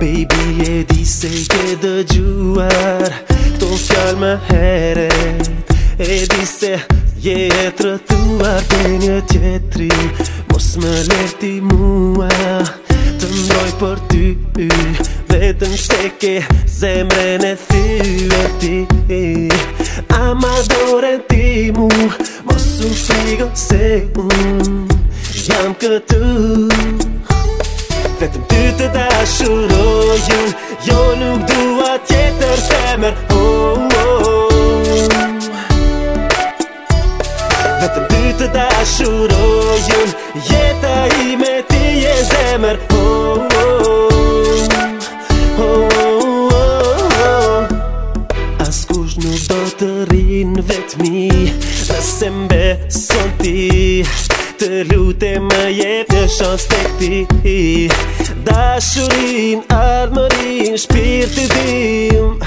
Baby, e di se ke dë gjuar Këto fjall më heret E di se je e trëtuar Dhe një tjetri Mos më lehti mua Të mdoj për ty Dhe të në shteke Zemre në thyve ti A ma dore ti mu Mos u frigo se mu Jam këtu Vetëm ty të dashu dashurojun Jeta i me ti e zemër As kush në do të rinë vetmi Dhe se mbe son ti Të lute më jetë në shansë të ti Dashurin, armërin, shpirë të dim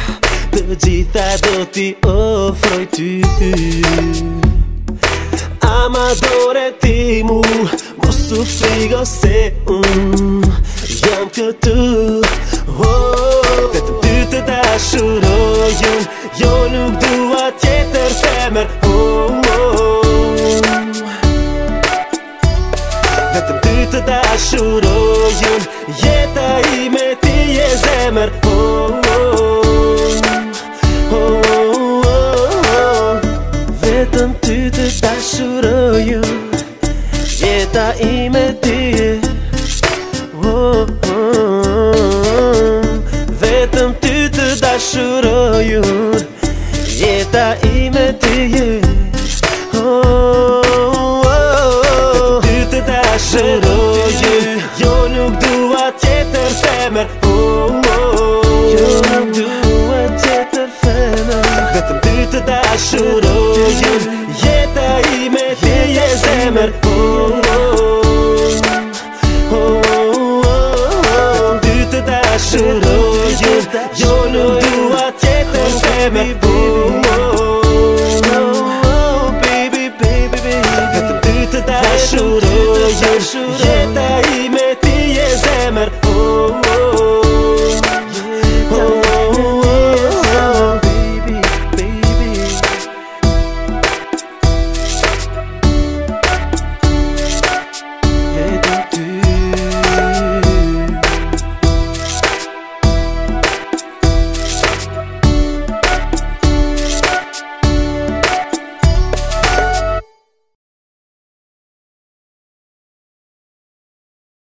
Të gjitha do t'i ofroj t'y amadore ti mu Mu frigo se unë Jam këtu Vetëm ty të dashurojën Jo nuk dua tjetër femër Vetëm ty të dashurojën Jeta i me ti e zemër Vetëm ty Të të dashurojë jeta ime ti oh oh vetëm ty të dashurojë jeta ime ti oh oh të të dashurojë Yo no do a te